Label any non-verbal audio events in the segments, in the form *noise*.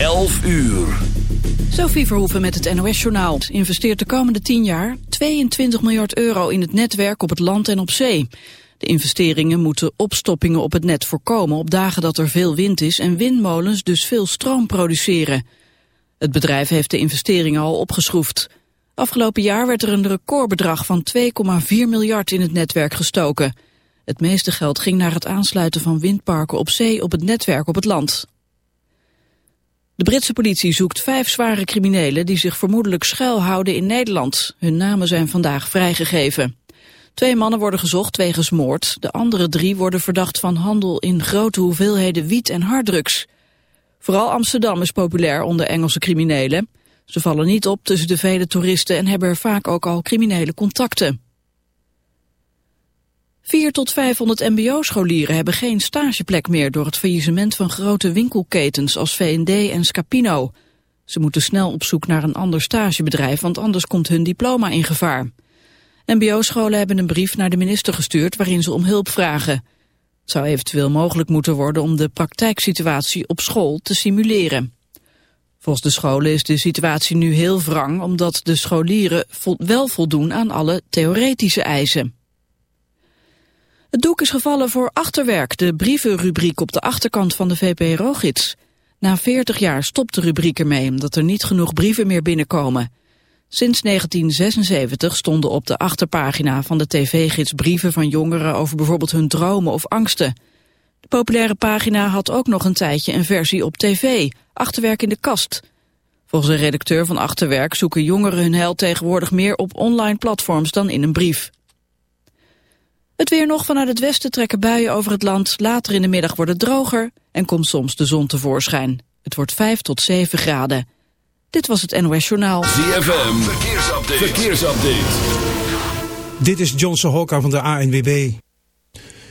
11 uur. Sophie Verhoeven met het NOS-journaal investeert de komende 10 jaar 22 miljard euro in het netwerk op het land en op zee. De investeringen moeten opstoppingen op het net voorkomen op dagen dat er veel wind is en windmolens dus veel stroom produceren. Het bedrijf heeft de investeringen al opgeschroefd. Afgelopen jaar werd er een recordbedrag van 2,4 miljard in het netwerk gestoken. Het meeste geld ging naar het aansluiten van windparken op zee op het netwerk op het land. De Britse politie zoekt vijf zware criminelen die zich vermoedelijk schuilhouden in Nederland. Hun namen zijn vandaag vrijgegeven. Twee mannen worden gezocht wegens moord. De andere drie worden verdacht van handel in grote hoeveelheden wiet en harddrugs. Vooral Amsterdam is populair onder Engelse criminelen. Ze vallen niet op tussen de vele toeristen en hebben er vaak ook al criminele contacten. 4 tot 500 mbo-scholieren hebben geen stageplek meer door het faillissement van grote winkelketens als V&D en Scapino. Ze moeten snel op zoek naar een ander stagebedrijf, want anders komt hun diploma in gevaar. Mbo-scholen hebben een brief naar de minister gestuurd waarin ze om hulp vragen. Het zou eventueel mogelijk moeten worden om de praktijksituatie op school te simuleren. Volgens de scholen is de situatie nu heel wrang omdat de scholieren wel voldoen aan alle theoretische eisen. Het doek is gevallen voor Achterwerk, de brievenrubriek op de achterkant van de VPRO-gids. Na 40 jaar stopt de rubriek ermee omdat er niet genoeg brieven meer binnenkomen. Sinds 1976 stonden op de achterpagina van de tv-gids brieven van jongeren over bijvoorbeeld hun dromen of angsten. De populaire pagina had ook nog een tijdje een versie op tv, Achterwerk in de kast. Volgens een redacteur van Achterwerk zoeken jongeren hun heil tegenwoordig meer op online platforms dan in een brief. Het weer nog vanuit het westen trekken buien over het land. Later in de middag wordt het droger en komt soms de zon tevoorschijn. Het wordt 5 tot 7 graden. Dit was het NOS Journaal. ZFM, verkeersupdate. verkeersupdate. Dit is Johnson Hokka van de ANWB.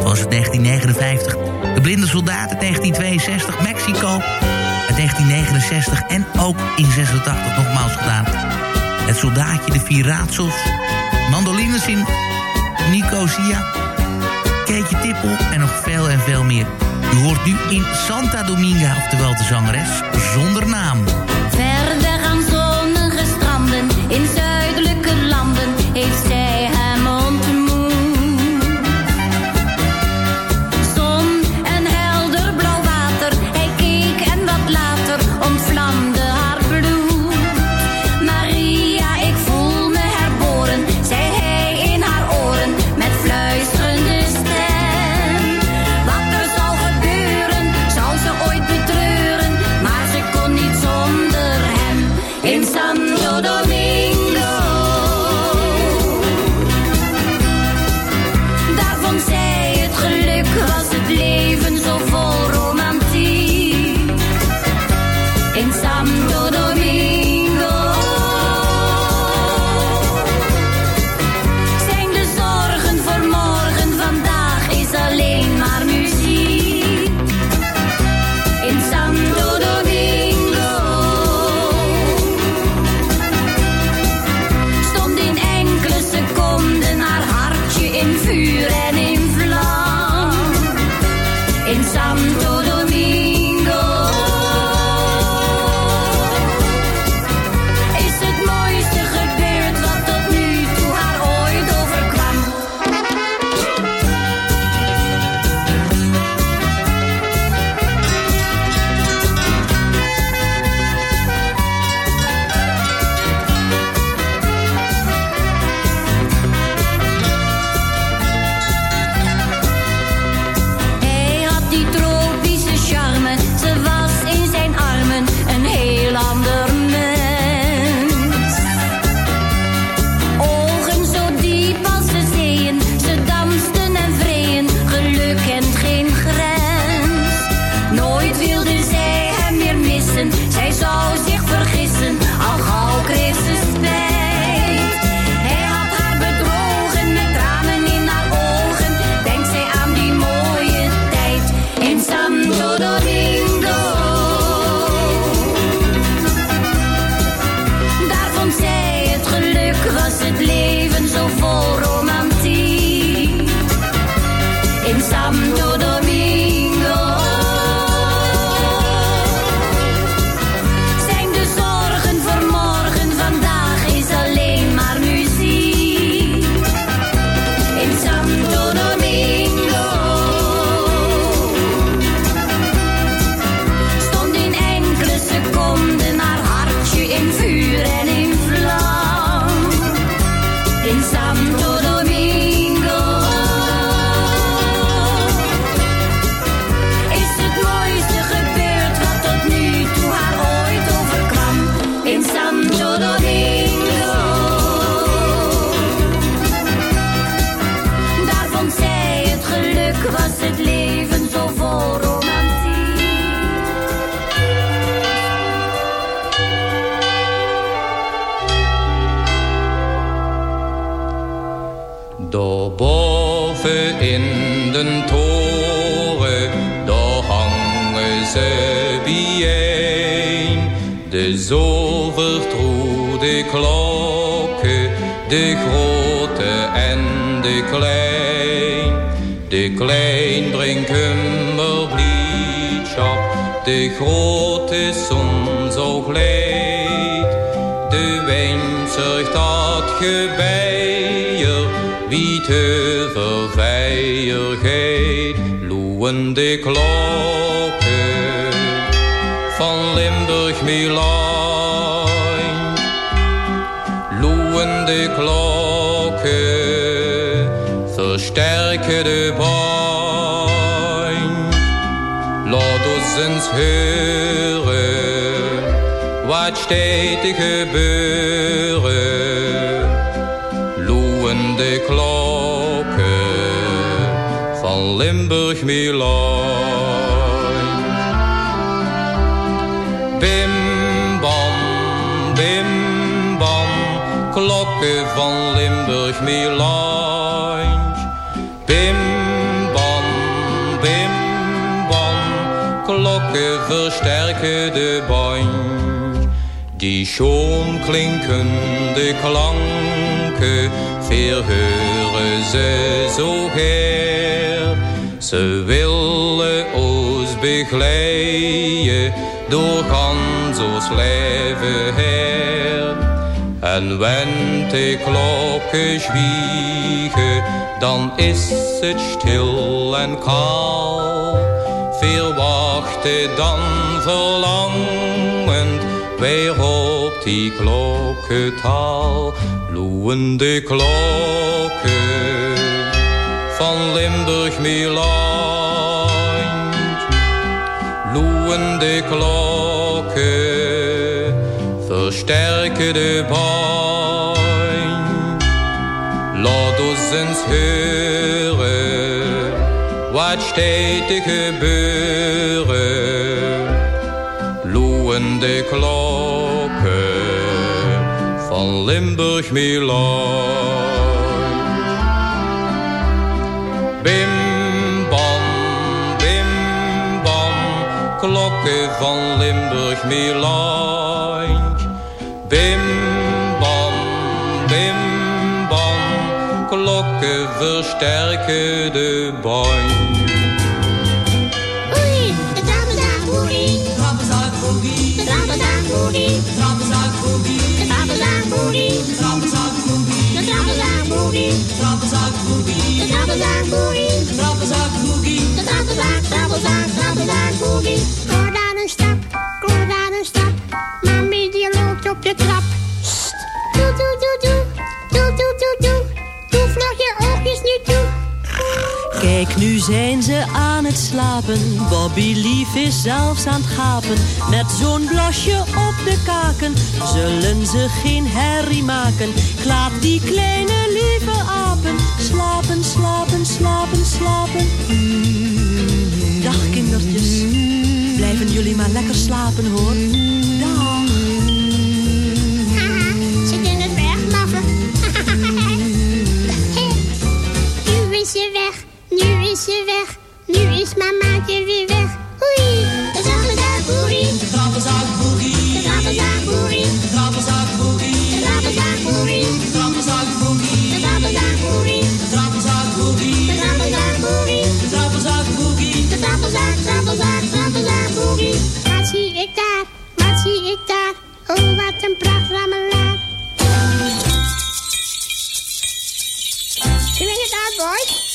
Dat was het 1959. De blinde soldaat uit 1962. Mexico uit 1969. En ook in 86 nogmaals gedaan. Het soldaatje, de vier raadsels. Mandolines in Nicosia. Keetje Tippel en nog veel en veel meer. U hoort nu in Santa Dominga, oftewel de zangeres, zonder naam. Verder aan zonnige stranden in De zilvertroede klokken, de grote en de klein. De klein brengt kummerbliedschap, de grote zon zo gleed. De wijn zorgt dat gebeier, wie te verveiligheid. Loeien de klokken van Limburg Milaan. De klokken, versterken de baan. Laat ons eens horen, wat te gebeuren. Loeien de klokken van Limburg Milaan. Bim klokken van Limburg Milaan. Bim bam, bim bam, klokken versterken de band. Die schoon klinkende klanken, verheuren ze zo her. Ze willen ons begeleiden door ons leven her. En wenn de klokken zwiegen, dan is het stil en kaal. Veel wachten dan verlangend, weer op die klokkentaal. Loeien de klokken van Limburg Milaan. Loeien de klokken, versterken de baan. wezens heuren wat stetig gebeuren. Loeiende klokken van Limburg Milan. Bim bam, bim bam, klokken van Limburg Milan. Bim klokken versterken de. Oei, de boogie. De boogie. De trappenzak boogie. De boogie. De boogie. De boogie. De trappenzak boogie. De trappenzak boogie. De trappenzak boogie. De trappenzak boogie. De trappenzak, trappenzak, trappenzak boogie. Zijn ze aan het slapen. Bobby Lief is zelfs aan het gapen. Met zo'n blasje op de kaken zullen ze geen herrie maken. Ik laat die kleine lieve apen slapen, slapen, slapen, slapen. Dag kindertjes, blijven jullie maar lekker slapen hoor. Dag. Ze kunnen het weglachen. nu *laughs* is ze weg, is ze weg. Nu is mamaatje weer weg. Oei, de trappenzak boogie. De trappenzak boogie. De trappenzak boogie. De trappenzak boogie. De trappenzak boogie. De trappenzak boogie. De trappenzak boogie. De trappenzak boogie. De trappenzak boogie. De trappenzak boogie. De trappenzak, trappenzak, trappenzak boogie. Wat zie ik daar? Wat zie ik daar? Oh, wat een pracht rammelaar. Swing it out, boys.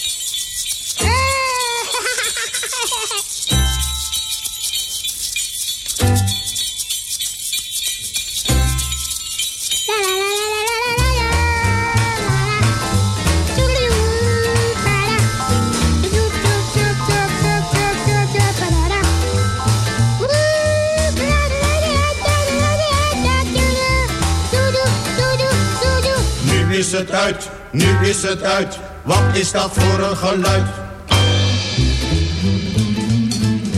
Is het uit, nu is het uit. Wat is dat voor een geluid?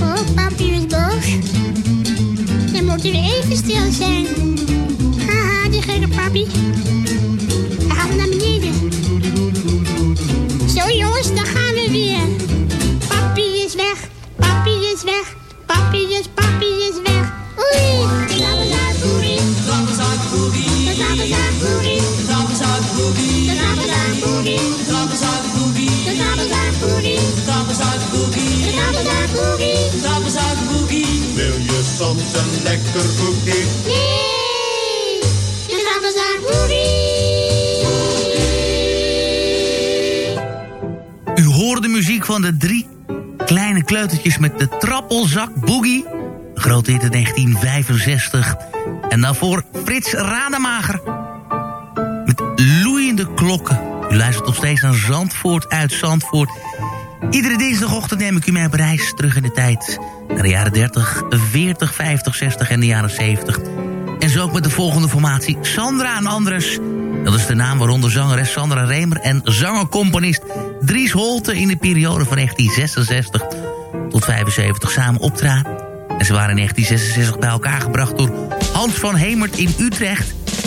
Oh, papi is. Dan moeten we even stil zijn. Haha, die gekke papi. Hij gaat naar beneden. Zo jongens, dan gaan we papier. Papi is weg, papi is weg, papi is een lekker koekje? Nee, de zappelzakboerie. U hoorde de muziek van de drie kleine kleutertjes met de trappelzak boogie. Hit in 1965. En daarvoor Frits Rademager. Met loeiende klokken. U luistert nog steeds naar Zandvoort uit Zandvoort. Iedere dinsdagochtend neem ik u mee op reis terug in de tijd. Naar de jaren 30, 40, 50, 60 en de jaren 70. En zo ook met de volgende formatie. Sandra en Andres. Dat is de naam waaronder zangeres Sandra Remer en zangercomponist Dries Holte in de periode van 1966 tot 75 samen optraden. En ze waren in 1966 bij elkaar gebracht door Hans van Hemert in Utrecht.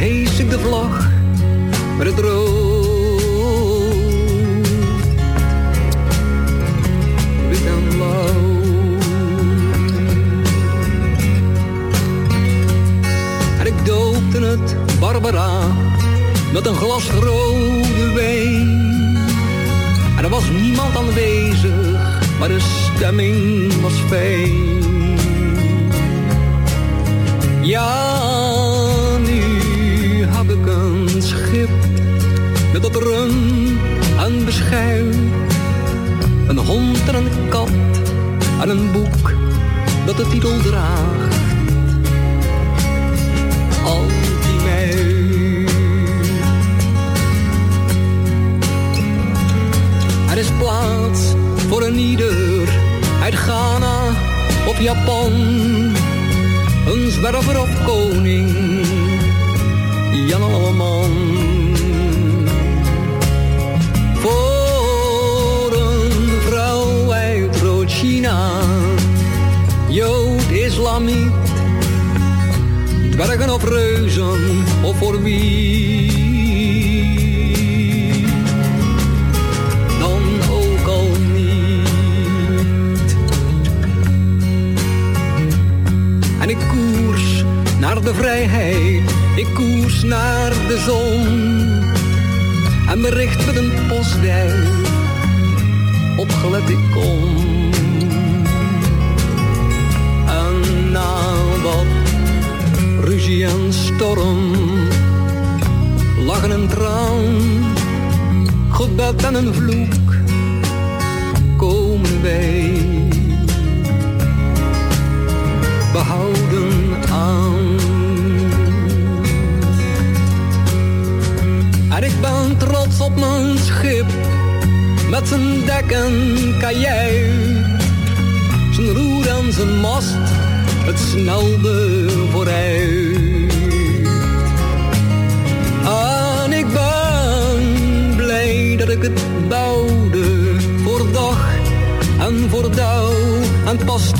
Hees ik de vlag met het rood, het snelde vooruit. En ik ben blij dat ik het bouwde voor dag en voor dauw en past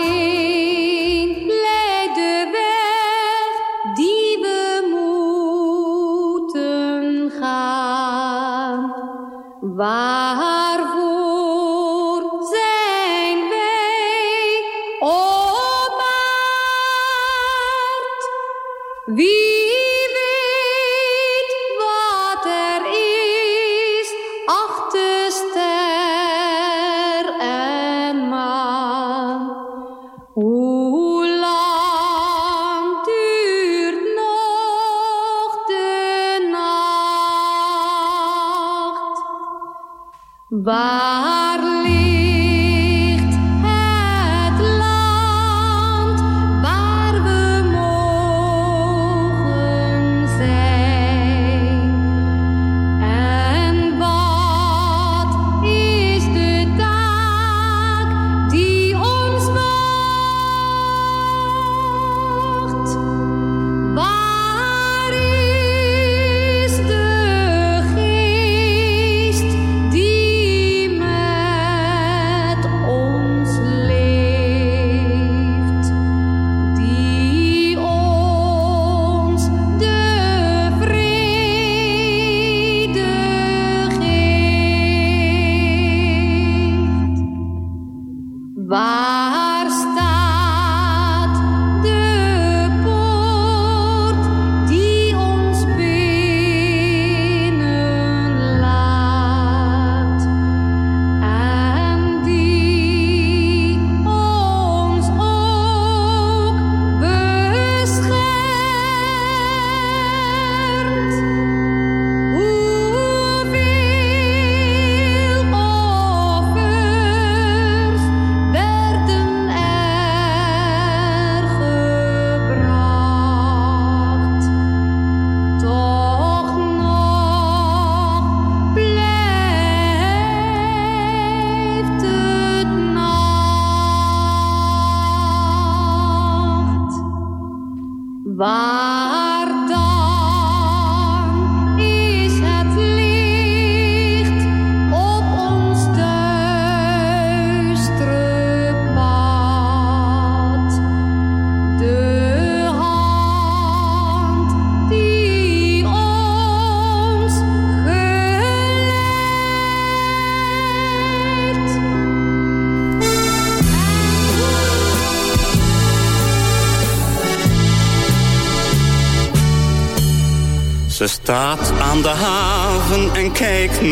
Waarvoor Waar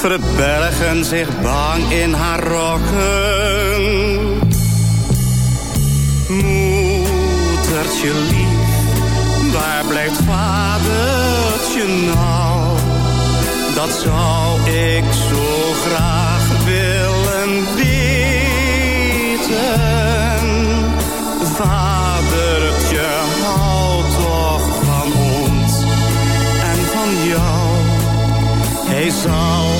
Verbergen zich bang in haar rokken. Moedertje lief, waar blijft vadertje nou? Dat zou ik zo graag willen weten. Vadertje, hou toch van ons en van jou. Hij zal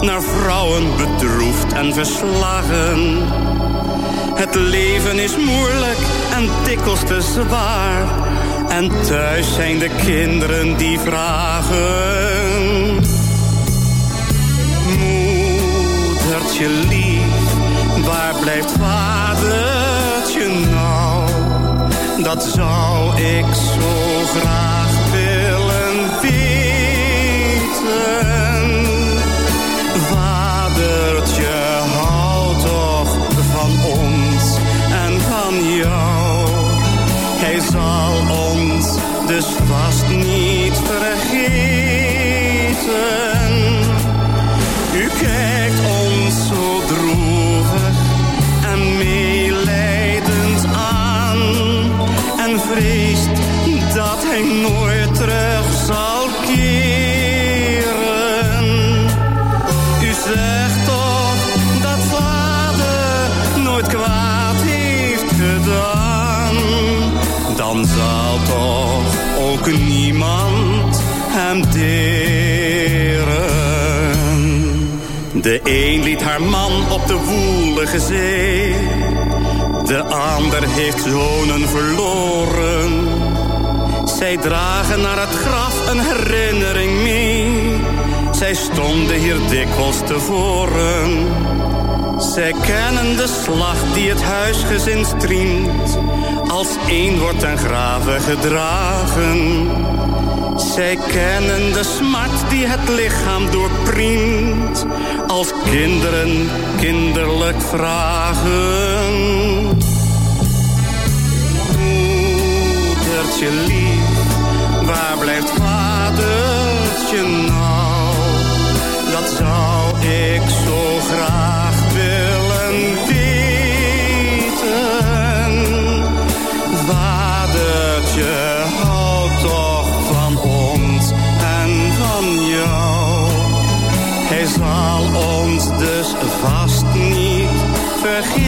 Naar vrouwen bedroefd en verslagen. Het leven is moeilijk en dikwijls te zwaar. En thuis zijn de kinderen die vragen. Moedertje lief, waar blijft vadertje nou? Dat zou ik zo graag De ander heeft zonen verloren. Zij dragen naar het graf een herinnering mee. Zij stonden hier dikwijls tevoren. Zij kennen de slag die het huisgezin striemt. Als één wordt ten graven gedragen. Zij kennen de smart die het lichaam doorpriemt. Als kinderen kinderlijk vragen. Moedertje lief, waar blijft vadertje nou? Dat zou ik zo graag vergeten.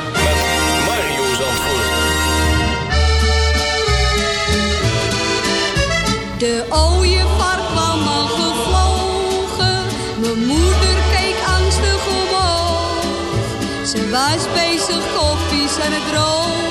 De ooievaar kwam al gevlogen. Mijn moeder keek angstig omhoog. Ze was bezig koffies aan het drogen.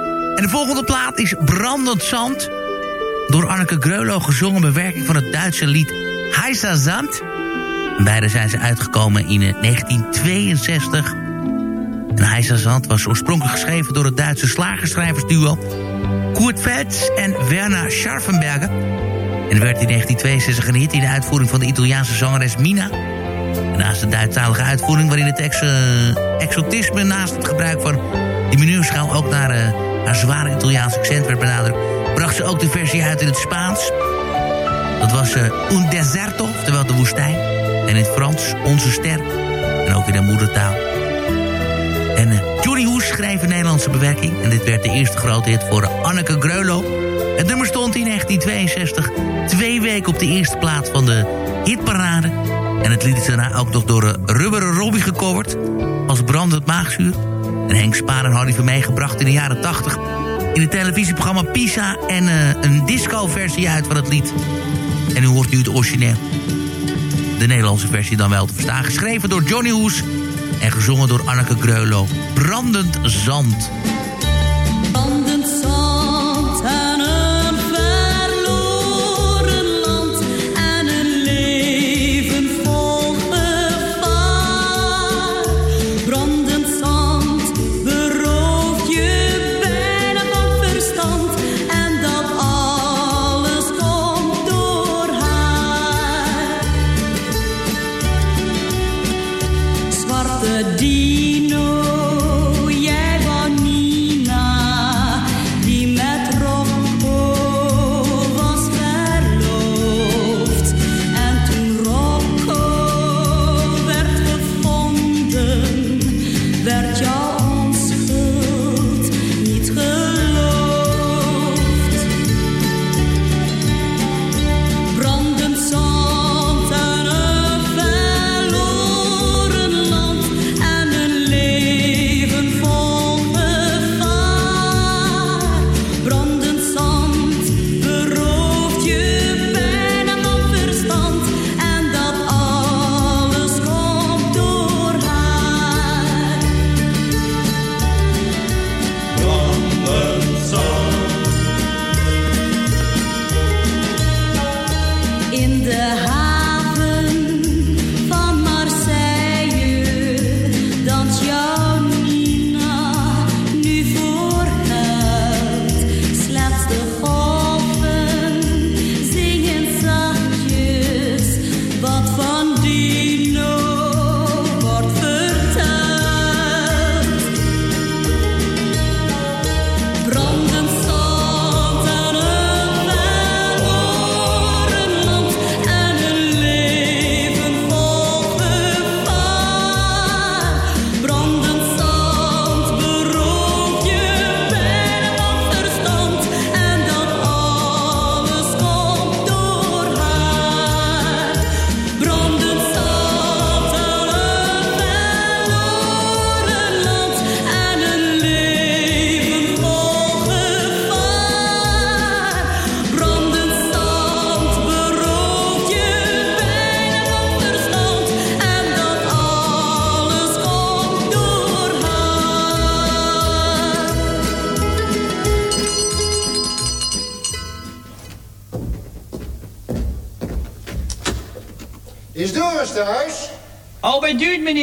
De volgende plaat is Brandend Zand. Door Anneke Greulow gezongen bewerking van het Duitse lied Heisa Zand. Beide zijn ze uitgekomen in eh, 1962. En Heisa Zand was oorspronkelijk geschreven door het Duitse slagerschrijversduo... Kurt Vetz en Werner Scharfenberger. En werd in 1962 een hit in de uitvoering van de Italiaanse zangeres Mina... Naast de Duitsstalige uitvoering waarin het ex, eh, exotisme... naast het gebruik van die menuurschaal ook naar eh, haar zware Italiaanse accent werd benadrukt... bracht ze ook de versie uit in het Spaans. Dat was eh, Un Deserto, oftewel de woestijn. En in het Frans Onze Ster. En ook in de moedertaal. En eh, Johnny Hoes schreef een Nederlandse bewerking. En dit werd de eerste grote hit voor Anneke Greulow. Het nummer stond in 1962 twee weken op de eerste plaats van de hitparade. En het lied is daarna ook nog door uh, Rubberen Robbie gecoverd. Als brandend maagzuur. En Henk Spaar en Harry van meegebracht in de jaren 80 in het televisieprogramma Pisa en uh, een disco-versie uit van het lied. En u hoort nu het origineel. De Nederlandse versie dan wel te verstaan. Geschreven door Johnny Hoes en gezongen door Anneke Greulow. Brandend Zand.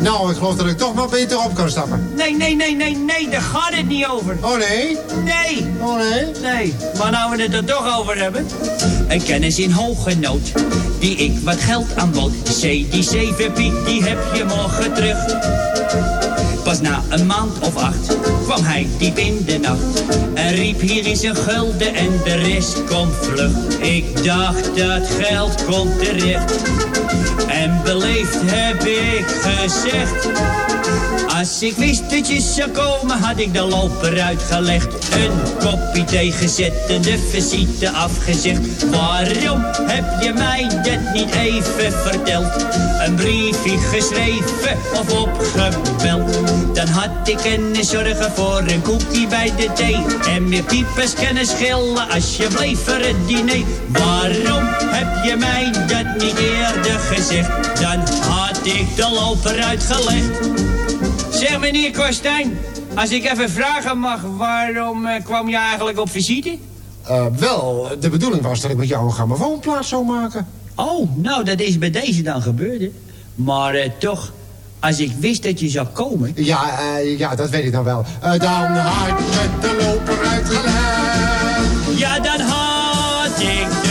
Nou, ik geloof dat ik toch maar beter op kan stappen. Nee, nee, nee, nee, nee, daar gaat het niet over. Oh nee? Nee. Oh nee? Nee, maar nou we het er toch over hebben. Een kennis in hoge nood, die ik wat geld aanbood. C, die zeven piek, die heb je morgen terug. Pas na een maand of acht kwam hij diep in de nacht. En riep hier is een gulden en de rest komt vlug. Ik dacht dat geld komt terecht. En beleefd heb ik gezegd. Als ik wist dat je zou komen, had ik de loper uitgelegd. Een kopje thee gezet en de visite afgezegd. Waarom heb je mij dat niet even verteld? Een briefje geschreven of opgebeld. Dan had ik kunnen zorgen voor een koekje bij de thee. En meer piepers kunnen schillen alsjeblieft voor het diner. Waarom heb je mij dat niet eerder gezegd? Dan had ik de loper uitgelegd. Zeg meneer Kostijn, als ik even vragen mag, waarom eh, kwam je eigenlijk op visite? Eh, wel, de bedoeling was dat ik met jou een grammofoonplaat zou maken. Oh, nou dat is bij deze dan gebeurd. hè. Maar eh, toch, als ik wist dat je zou komen... Ja, eh, ja, dat weet ik dan wel. Eh, dan had ik met de loper uitgelegd. Ja, dan had ik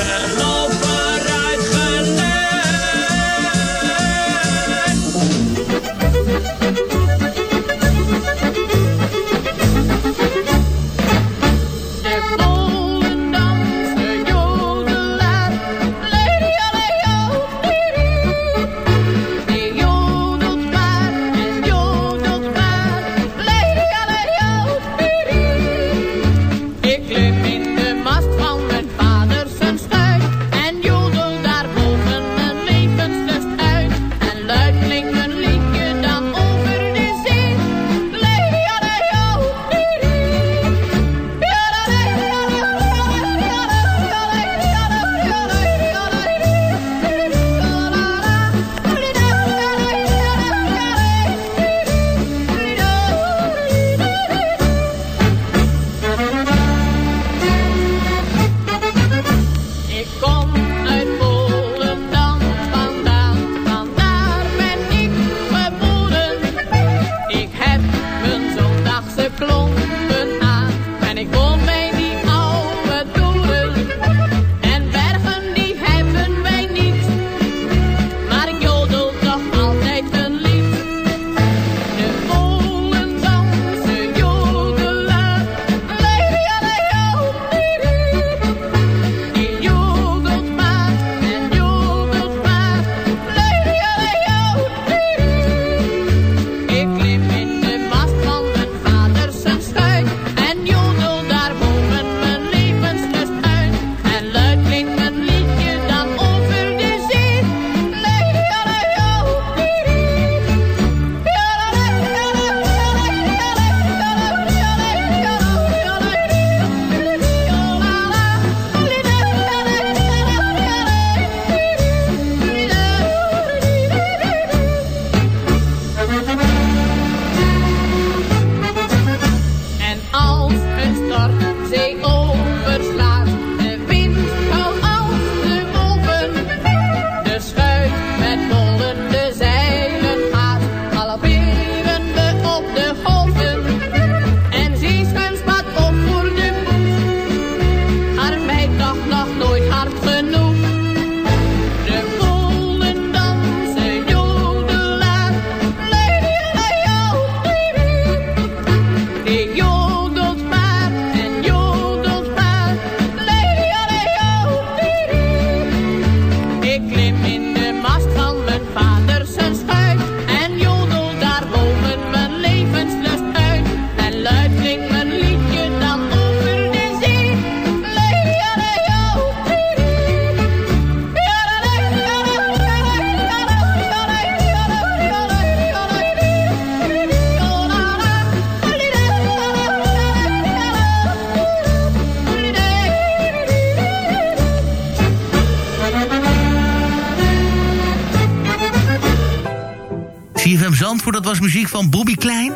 was muziek van Bobby Klein.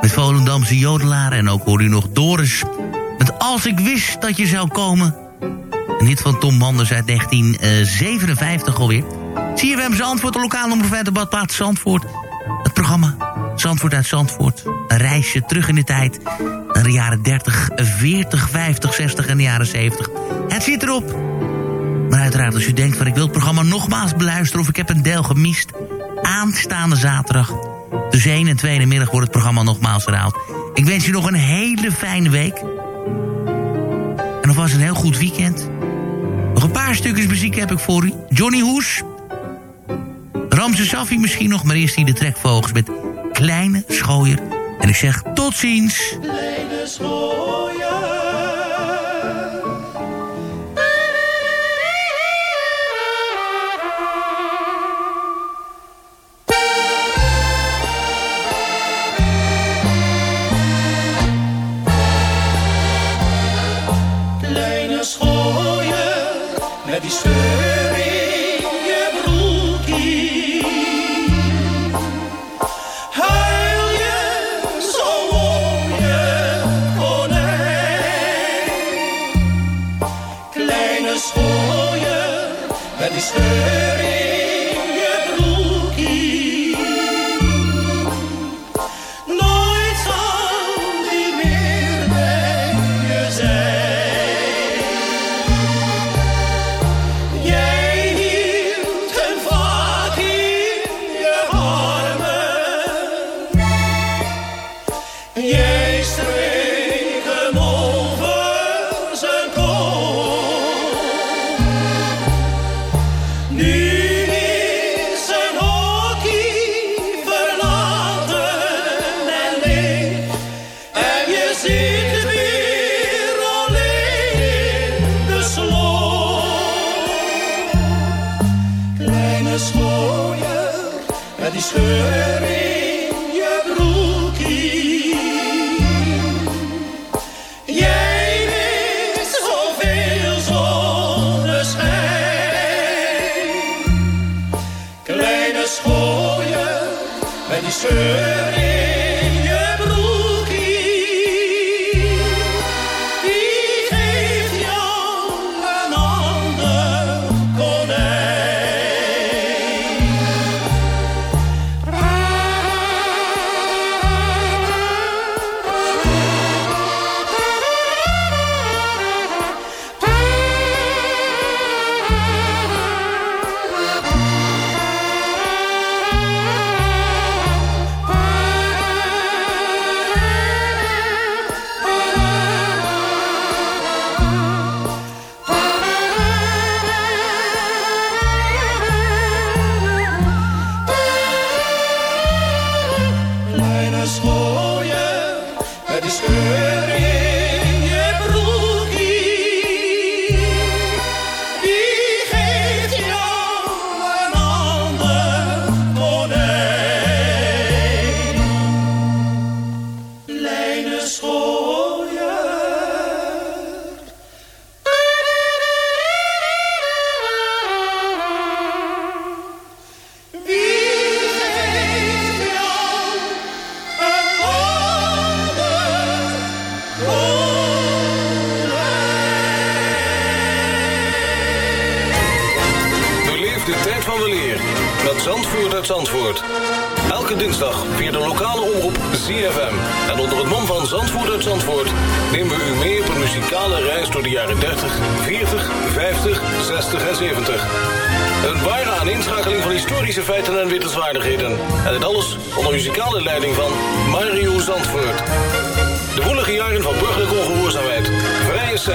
Met Volendamse jodelaar. En ook hoorde u nog Doris. Met Als ik wist dat je zou komen. Een hit van Tom Manders uit 1957 alweer. CFM Zandvoort, de lokale omroep de badplaats Zandvoort. Het programma Zandvoort uit Zandvoort. Een reisje terug in de tijd. Naar de jaren 30, 40, 50, 60 en de jaren 70. Het zit erop. Maar uiteraard als u denkt van ik wil het programma nogmaals beluisteren... of ik heb een deel gemist... aanstaande zaterdag... tussen 1 en 2 in middag wordt het programma nogmaals herhaald. Ik wens u nog een hele fijne week. En alvast een heel goed weekend. Nog een paar stukjes muziek heb ik voor u. Johnny Hoes. Ramse Safi misschien nog, maar eerst hier de trekvogels met Kleine Schooier. En ik zeg tot ziens. Kleine schooier.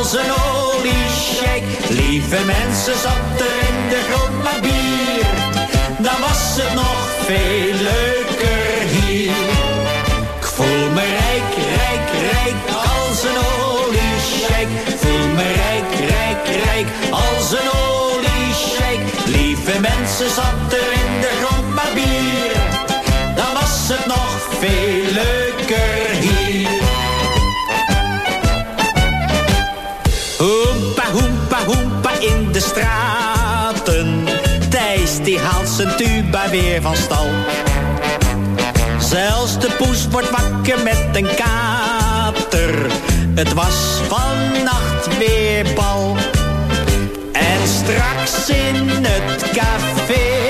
als een oliesjeik. Lieve mensen, zat er in de grond maar bier. Dan was het nog veel leuker hier. Ik voel me rijk, rijk, rijk als een oliesjeik. Voel me rijk, rijk, rijk als een oliesjeik. Lieve mensen, zat de straten. Thijs die haalt zijn tuba weer van stal. Zelfs de poes wordt wakker met een kater. Het was vannacht weer bal. En straks in het café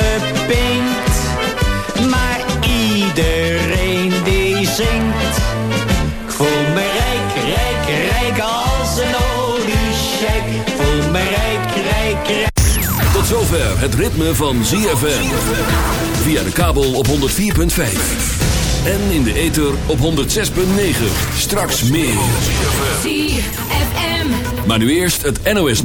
weggepinkt. Maar iedereen die zingt. Ik voel me rijk, rijk, rijk als een oliesjeik. Ik voel me rijk, rijk, rijk. Tot zover het ritme van ZFM. Via de kabel op 104.5. En in de ether op 106.9. Straks meer. ZFM. Maar nu eerst het NOS